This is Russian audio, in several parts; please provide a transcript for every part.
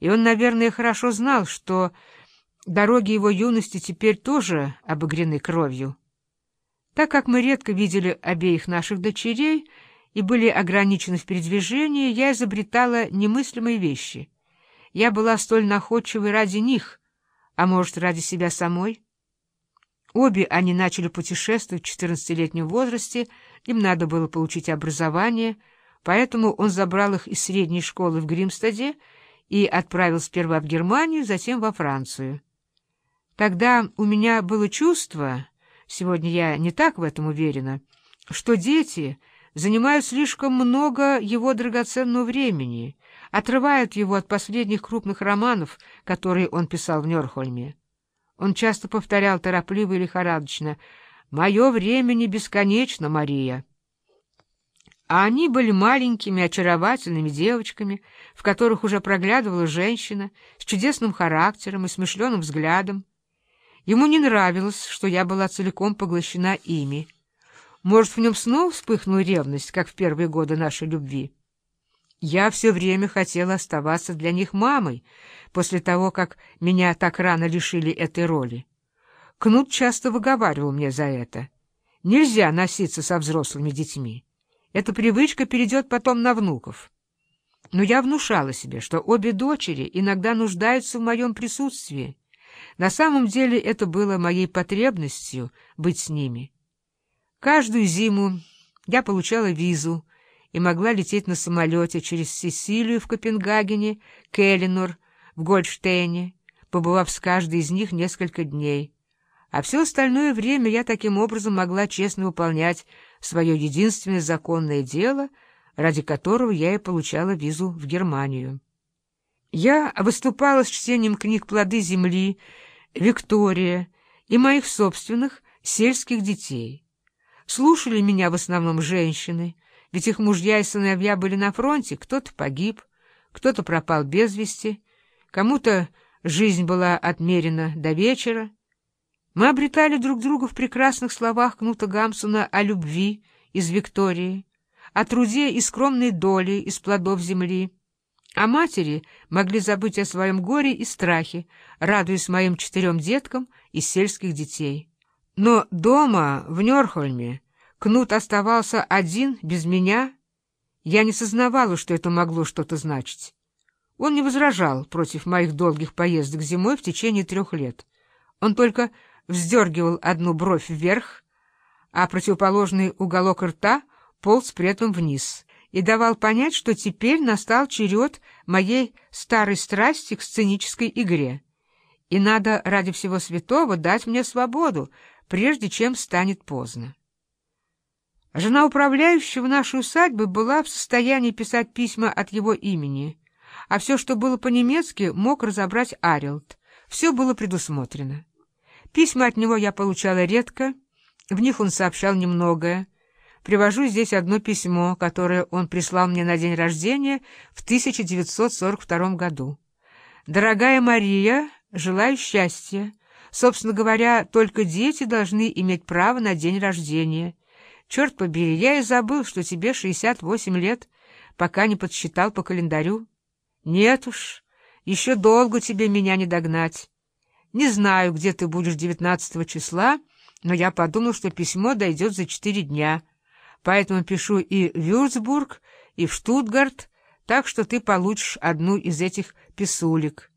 и он, наверное, хорошо знал, что дороги его юности теперь тоже обогрены кровью. Так как мы редко видели обеих наших дочерей и были ограничены в передвижении, я изобретала немыслимые вещи. Я была столь находчивой ради них, а может, ради себя самой. Обе они начали путешествовать в 14-летнем возрасте, им надо было получить образование, поэтому он забрал их из средней школы в Гримстаде и отправил сперва в Германию, затем во Францию. Тогда у меня было чувство, сегодня я не так в этом уверена, что дети занимают слишком много его драгоценного времени, отрывают его от последних крупных романов, которые он писал в Нёрхольме. Он часто повторял торопливо и лихорадочно «Мое время не бесконечно, Мария». А они были маленькими, очаровательными девочками, в которых уже проглядывала женщина с чудесным характером и смышленым взглядом. Ему не нравилось, что я была целиком поглощена ими. Может, в нем снова вспыхнула ревность, как в первые годы нашей любви? Я все время хотела оставаться для них мамой, после того, как меня так рано лишили этой роли. Кнут часто выговаривал мне за это. Нельзя носиться со взрослыми детьми. Эта привычка перейдет потом на внуков. Но я внушала себе, что обе дочери иногда нуждаются в моем присутствии. На самом деле это было моей потребностью быть с ними. Каждую зиму я получала визу и могла лететь на самолете через Сесилию в Копенгагене, Келлинор в Гольдштейне, побывав с каждой из них несколько дней. А все остальное время я таким образом могла честно выполнять свое единственное законное дело, ради которого я и получала визу в Германию. Я выступала с чтением книг «Плоды земли», «Виктория» и моих собственных сельских детей. Слушали меня в основном женщины, ведь их мужья и сыновья были на фронте, кто-то погиб, кто-то пропал без вести, кому-то жизнь была отмерена до вечера, мы обретали друг друга в прекрасных словах Кнута Гамсуна о любви из Виктории, о труде и скромной доле из плодов земли. А матери могли забыть о своем горе и страхе, радуясь моим четырем деткам из сельских детей. Но дома, в Нёрхольме, Кнут оставался один, без меня. Я не сознавала, что это могло что-то значить. Он не возражал против моих долгих поездок зимой в течение трех лет. Он только вздергивал одну бровь вверх, а противоположный уголок рта полз при этом вниз и давал понять, что теперь настал черед моей старой страсти к сценической игре, и надо ради всего святого дать мне свободу, прежде чем станет поздно. Жена управляющего нашей усадьбы была в состоянии писать письма от его имени, а все, что было по-немецки, мог разобрать Арилд. Все было предусмотрено. Письма от него я получала редко, в них он сообщал немногое. Привожу здесь одно письмо, которое он прислал мне на день рождения в 1942 году. «Дорогая Мария, желаю счастья. Собственно говоря, только дети должны иметь право на день рождения. Черт побери, я и забыл, что тебе 68 лет, пока не подсчитал по календарю. Нет уж, еще долго тебе меня не догнать». Не знаю, где ты будешь 19 числа, но я подумал, что письмо дойдет за четыре дня. Поэтому пишу и в Вюрцбург, и в Штутгарт, так что ты получишь одну из этих писулек.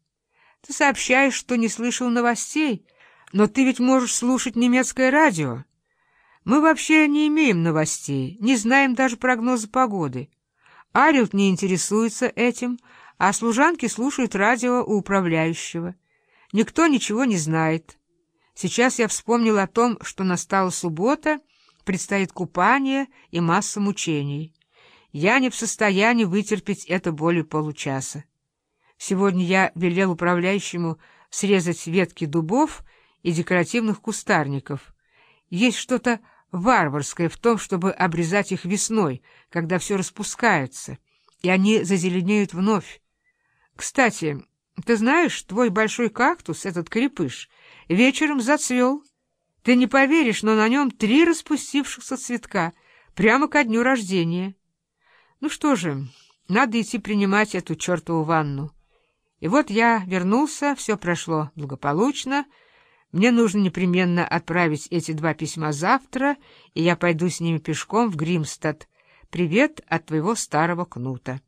Ты сообщаешь, что не слышал новостей, но ты ведь можешь слушать немецкое радио. Мы вообще не имеем новостей, не знаем даже прогноза погоды. Арилд не интересуется этим, а служанки слушают радио у управляющего. Никто ничего не знает. Сейчас я вспомнил о том, что настала суббота, предстоит купание и масса мучений. Я не в состоянии вытерпеть это более получаса. Сегодня я велел управляющему срезать ветки дубов и декоративных кустарников. Есть что-то варварское в том, чтобы обрезать их весной, когда все распускается, и они зазеленеют вновь. Кстати, ты знаешь, твой большой кактус, этот крепыш, вечером зацвел. Ты не поверишь, но на нем три распустившихся цветка, прямо ко дню рождения. Ну что же, надо идти принимать эту чертову ванну. И вот я вернулся, все прошло благополучно. Мне нужно непременно отправить эти два письма завтра, и я пойду с ними пешком в Гримстад. Привет от твоего старого кнута.